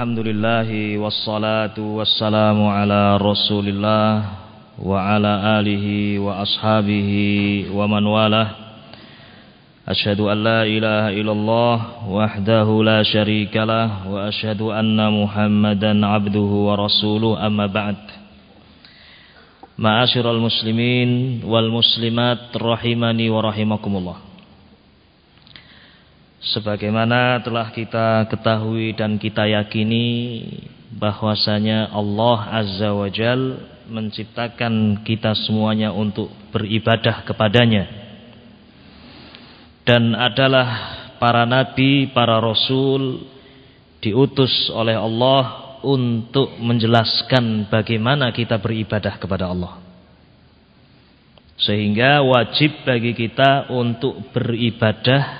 الحمد لله والصلاة والسلام على رسول الله وعلى آله وأصحابه ومن والاه. أشهد أن لا إله إلا الله وحده لا شريك له وأشهد أن محمدا عبده ورسوله. أما بعد معاشر المسلمين والمسلمات رحمني ورحمكم الله. Sebagaimana telah kita ketahui dan kita yakini bahwasanya Allah Azza wa Jal menciptakan kita semuanya untuk beribadah kepadanya. Dan adalah para nabi, para rasul diutus oleh Allah untuk menjelaskan bagaimana kita beribadah kepada Allah. Sehingga wajib bagi kita untuk beribadah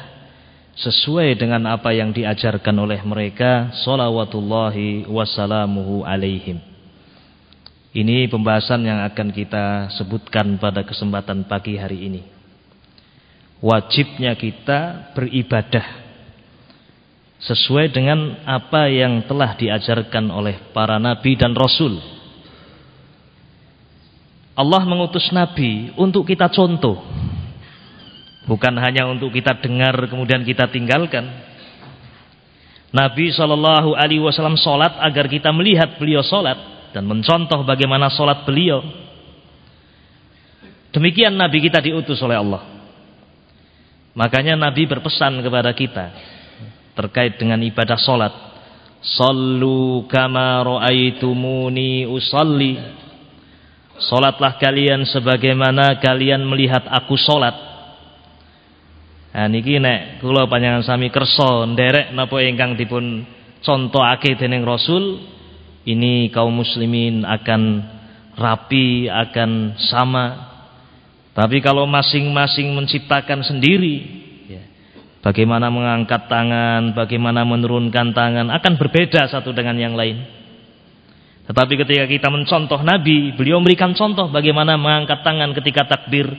sesuai dengan apa yang diajarkan oleh mereka salawatullahi wassalamuhu alaihim. Ini pembahasan yang akan kita sebutkan pada kesempatan pagi hari ini. Wajibnya kita beribadah sesuai dengan apa yang telah diajarkan oleh para nabi dan rasul. Allah mengutus nabi untuk kita contoh Bukan hanya untuk kita dengar kemudian kita tinggalkan. Nabi Shallallahu Alaihi Wasallam sholat agar kita melihat beliau sholat dan mencontoh bagaimana sholat beliau. Demikian Nabi kita diutus oleh Allah. Makanya Nabi berpesan kepada kita terkait dengan ibadah sholat. Sallu kama ro'aitumuni usalli. Sholatlah kalian sebagaimana kalian melihat aku sholat. Nah niki nek kula panjenengan sami kersa nderek napa ingkang dipun contohake dening Rasul ini kaum muslimin akan rapi, akan sama. Tapi kalau masing-masing menciptakan sendiri, ya, bagaimana mengangkat tangan, bagaimana menurunkan tangan akan berbeda satu dengan yang lain. Tetapi ketika kita mencontoh Nabi, beliau memberikan contoh bagaimana mengangkat tangan ketika takbir,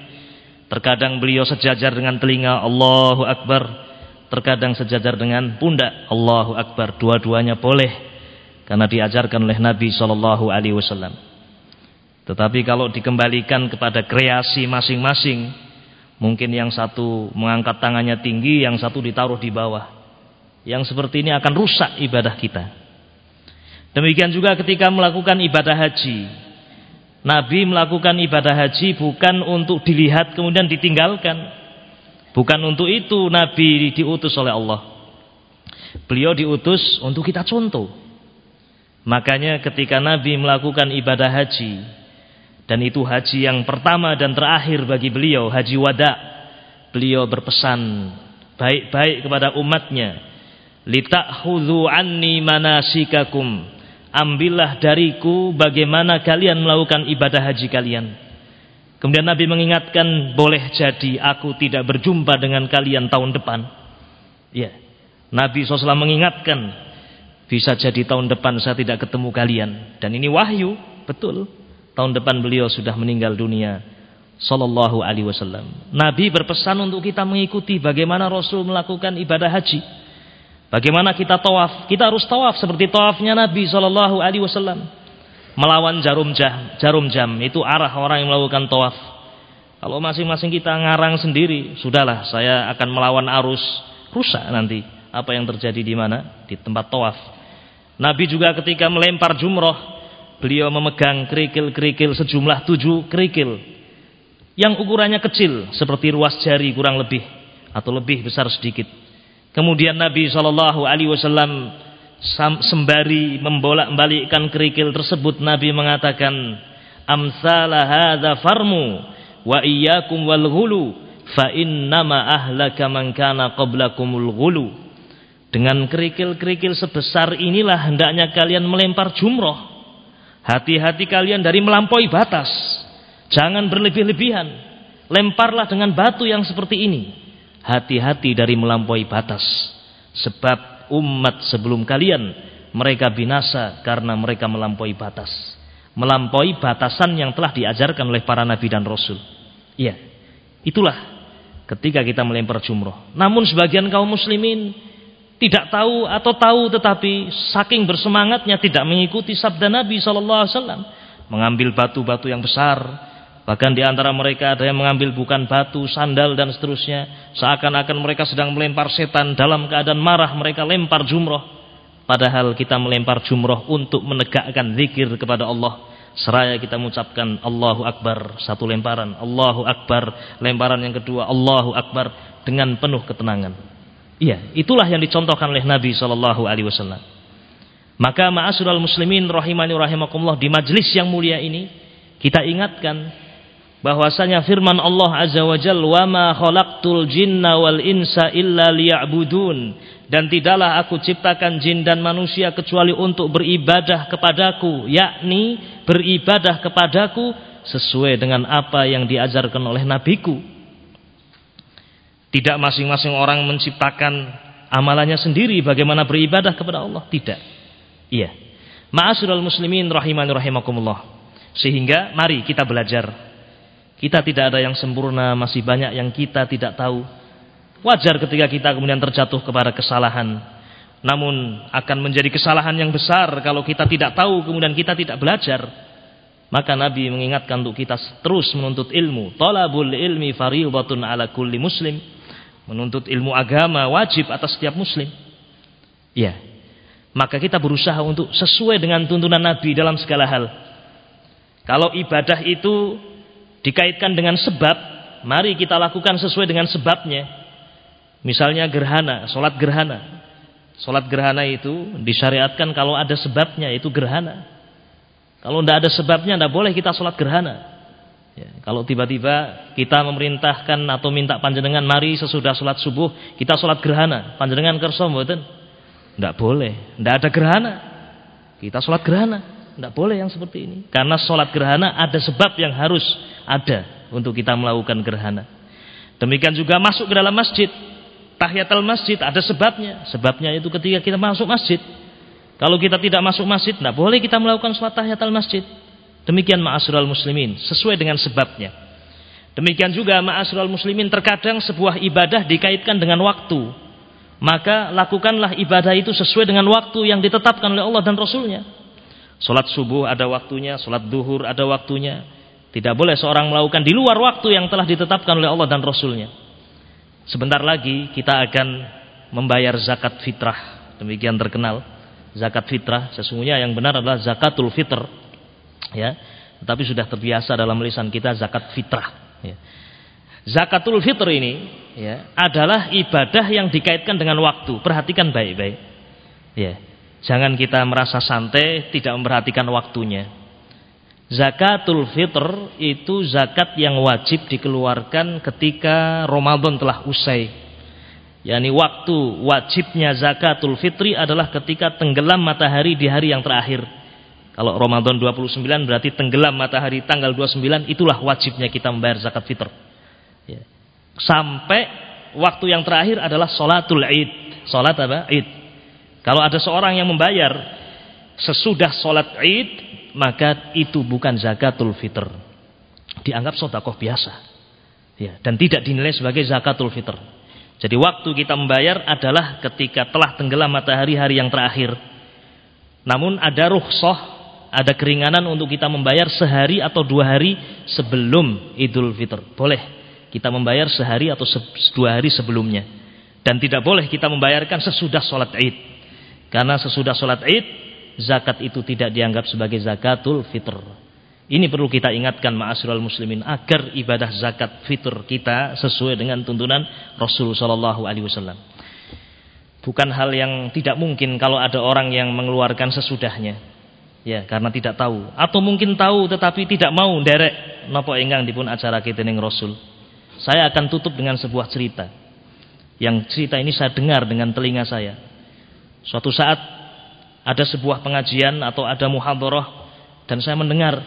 Terkadang beliau sejajar dengan telinga Allahu Akbar. Terkadang sejajar dengan pundak Allahu Akbar. Dua-duanya boleh. Karena diajarkan oleh Nabi Shallallahu Alaihi Wasallam. Tetapi kalau dikembalikan kepada kreasi masing-masing. Mungkin yang satu mengangkat tangannya tinggi. Yang satu ditaruh di bawah. Yang seperti ini akan rusak ibadah kita. Demikian juga ketika melakukan ibadah haji. Nabi melakukan ibadah haji bukan untuk dilihat kemudian ditinggalkan. Bukan untuk itu Nabi diutus oleh Allah. Beliau diutus untuk kita contoh. Makanya ketika Nabi melakukan ibadah haji dan itu haji yang pertama dan terakhir bagi beliau, haji wada. Beliau berpesan baik-baik kepada umatnya, "Litakhudhu anni manasikakum." Ambillah dariku bagaimana kalian melakukan ibadah haji kalian. Kemudian Nabi mengingatkan, boleh jadi aku tidak berjumpa dengan kalian tahun depan. Ya, Nabi SAW mengingatkan, bisa jadi tahun depan saya tidak ketemu kalian. Dan ini wahyu, betul. Tahun depan beliau sudah meninggal dunia. Sallallahu alaihi wasallam. Nabi berpesan untuk kita mengikuti bagaimana Rasul melakukan ibadah haji. Bagaimana kita tawaf? Kita harus tawaf seperti tawafnya Nabi Shallallahu Alaihi Wasallam. Melawan jarum jam, jarum jam itu arah orang yang melakukan tawaf. Kalau masing-masing kita ngarang sendiri, sudahlah saya akan melawan arus rusak nanti. Apa yang terjadi di mana? Di tempat tawaf. Nabi juga ketika melempar jumroh, beliau memegang kerikil-kerikil sejumlah tujuh kerikil yang ukurannya kecil seperti ruas jari kurang lebih atau lebih besar sedikit Kemudian Nabi Shallallahu Alaihi Wasallam sembari membolak-balikkan kerikil tersebut Nabi mengatakan amsalah hadza farmu wa iyyakum wal ghulu fa innama ahlaka man kana qablakumul ghulu. Dengan kerikil-kerikil sebesar inilah hendaknya kalian melempar jumroh. Hati-hati kalian dari melampaui batas. Jangan berlebih-lebihan. Lemparlah dengan batu yang seperti ini hati-hati dari melampaui batas. Sebab umat sebelum kalian mereka binasa karena mereka melampaui batas. Melampaui batasan yang telah diajarkan oleh para nabi dan rasul. Iya itulah ketika kita melempar jumroh. Namun sebagian kaum muslimin tidak tahu atau tahu tetapi saking bersemangatnya tidak mengikuti sabda Nabi sallallahu alaihi wasallam, mengambil batu-batu yang besar, bahkan di antara mereka ada yang mengambil bukan batu, sandal dan seterusnya, seakan-akan mereka sedang melempar setan dalam keadaan marah mereka lempar jumroh. Padahal kita melempar jumroh untuk menegakkan zikir kepada Allah. Seraya kita mengucapkan Allahu Akbar satu lemparan, Allahu Akbar lemparan yang kedua, Allahu Akbar dengan penuh ketenangan. Iya, itulah yang dicontohkan oleh Nabi Shallallahu Alaihi Wasallam. Maka ma'asyiral muslimin rahimani rahimakumullah di majlis yang mulia ini kita ingatkan bahwasanya firman Allah Azza wa Jalla wa ma khalaqtul jinna wal insa illa liya'budun dan tidaklah aku ciptakan jin dan manusia kecuali untuk beribadah kepadaku yakni beribadah kepadaku sesuai dengan apa yang diajarkan oleh nabiku tidak masing-masing orang menciptakan amalannya sendiri bagaimana beribadah kepada Allah. Tidak. Iya. Ma'asyiral muslimin rahimani rahimakumullah. Sehingga mari kita belajar. Kita tidak ada yang sempurna, masih banyak yang kita tidak tahu. Wajar ketika kita kemudian terjatuh kepada kesalahan. Namun akan menjadi kesalahan yang besar kalau kita tidak tahu kemudian kita tidak belajar. Maka Nabi mengingatkan untuk kita terus menuntut ilmu. Talabul ilmi fariidatun ala kulli muslim. Menuntut ilmu agama wajib atas setiap muslim. Ya. Maka kita berusaha untuk sesuai dengan tuntunan Nabi dalam segala hal. Kalau ibadah itu dikaitkan dengan sebab, mari kita lakukan sesuai dengan sebabnya. Misalnya gerhana, sholat gerhana. Sholat gerhana itu disyariatkan kalau ada sebabnya, itu gerhana. Kalau tidak ada sebabnya, tidak boleh kita sholat gerhana. Ya, kalau tiba-tiba kita memerintahkan atau minta panjenengan mari sesudah sholat subuh kita sholat gerhana, panjenengan kerso mboten? Tidak boleh, tidak ada gerhana. Kita sholat gerhana, tidak boleh yang seperti ini. Karena sholat gerhana ada sebab yang harus ada untuk kita melakukan gerhana. Demikian juga masuk ke dalam masjid, tahiyatul masjid ada sebabnya. Sebabnya itu ketika kita masuk masjid. Kalau kita tidak masuk masjid, tidak boleh kita melakukan sholat tahiyatul masjid. Demikian ma'asyiral muslimin, sesuai dengan sebabnya. Demikian juga ma'asyiral muslimin terkadang sebuah ibadah dikaitkan dengan waktu. Maka lakukanlah ibadah itu sesuai dengan waktu yang ditetapkan oleh Allah dan Rasulnya. Salat subuh ada waktunya, salat duhur ada waktunya. Tidak boleh seorang melakukan di luar waktu yang telah ditetapkan oleh Allah dan Rasulnya. Sebentar lagi kita akan membayar zakat fitrah. Demikian terkenal. Zakat fitrah sesungguhnya yang benar adalah zakatul fitr ya tetapi sudah terbiasa dalam lisan kita zakat fitrah ya. zakatul fitr ini ya adalah ibadah yang dikaitkan dengan waktu perhatikan baik-baik ya jangan kita merasa santai tidak memperhatikan waktunya zakatul fitr itu zakat yang wajib dikeluarkan ketika Ramadan telah usai yakni waktu wajibnya zakatul fitri adalah ketika tenggelam matahari di hari yang terakhir kalau Ramadan 29 berarti tenggelam matahari tanggal 29 itulah wajibnya kita membayar zakat fitr. Ya. Sampai waktu yang terakhir adalah sholatul id. Sholat apa? Id. Kalau ada seorang yang membayar sesudah sholat id maka itu bukan zakatul fitr. Dianggap sodakoh biasa. Ya, dan tidak dinilai sebagai zakatul fitr. Jadi waktu kita membayar adalah ketika telah tenggelam matahari hari yang terakhir. Namun ada rukhsah ada keringanan untuk kita membayar sehari atau dua hari sebelum Idul Fitr. Boleh kita membayar sehari atau dua hari sebelumnya. Dan tidak boleh kita membayarkan sesudah sholat id. Karena sesudah sholat id, zakat itu tidak dianggap sebagai zakatul fitr. Ini perlu kita ingatkan ma'asyiral muslimin agar ibadah zakat fitr kita sesuai dengan tuntunan Rasul wasallam. Bukan hal yang tidak mungkin kalau ada orang yang mengeluarkan sesudahnya. Ya, karena tidak tahu atau mungkin tahu tetapi tidak mau derek napa ingkang dipun acara kitening Rasul. Saya akan tutup dengan sebuah cerita. Yang cerita ini saya dengar dengan telinga saya. Suatu saat ada sebuah pengajian atau ada muhadharah dan saya mendengar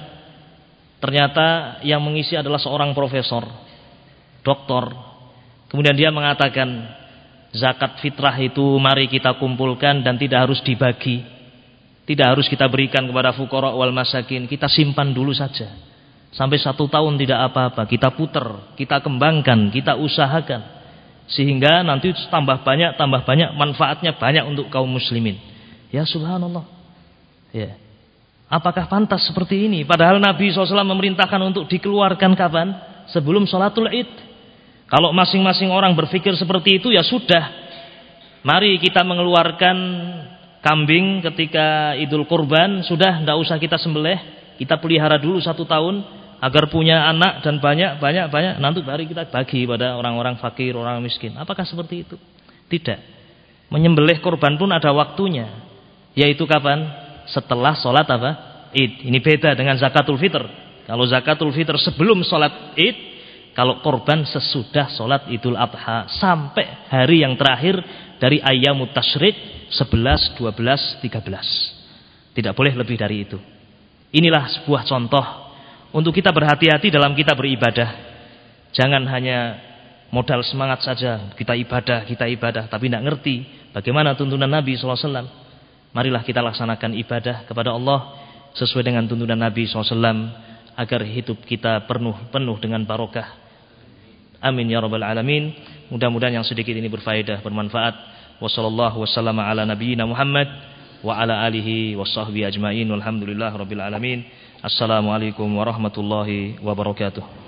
ternyata yang mengisi adalah seorang profesor, doktor. Kemudian dia mengatakan zakat fitrah itu mari kita kumpulkan dan tidak harus dibagi tidak harus kita berikan kepada fukara wal masakin. Kita simpan dulu saja. Sampai satu tahun tidak apa-apa. Kita putar, kita kembangkan, kita usahakan. Sehingga nanti tambah banyak, tambah banyak, manfaatnya banyak untuk kaum muslimin. Ya subhanallah. Ya. Apakah pantas seperti ini? Padahal Nabi SAW memerintahkan untuk dikeluarkan kapan? Sebelum sholatul id. Kalau masing-masing orang berpikir seperti itu ya sudah. Mari kita mengeluarkan kambing ketika idul kurban. Sudah, tidak usah kita sembelih. Kita pelihara dulu satu tahun agar punya anak dan banyak banyak banyak nanti baru kita bagi pada orang-orang fakir, orang miskin. Apakah seperti itu? Tidak. Menyembelih korban pun ada waktunya. Yaitu kapan? Setelah sholat apa? Id. Ini beda dengan zakatul fitr. Kalau zakatul fitr sebelum sholat Id, kalau korban sesudah sholat Idul Adha sampai hari yang terakhir dari ayam tasyrik 11, 12, 13. Tidak boleh lebih dari itu. Inilah sebuah contoh untuk kita berhati-hati dalam kita beribadah. Jangan hanya modal semangat saja kita ibadah, kita ibadah, tapi tidak ngerti bagaimana tuntunan Nabi SAW. Marilah kita laksanakan ibadah kepada Allah sesuai dengan tuntunan Nabi SAW agar hidup kita penuh penuh dengan barokah. Amin ya rabbal alamin. Mudah-mudahan yang sedikit ini berfaedah, bermanfaat. Wassallallahu wasallam ala nabiyyina Muhammad wa ala alihi washabbihi ajmain. Walhamdulillah rabbil alamin. Assalamualaikum warahmatullahi wabarakatuh.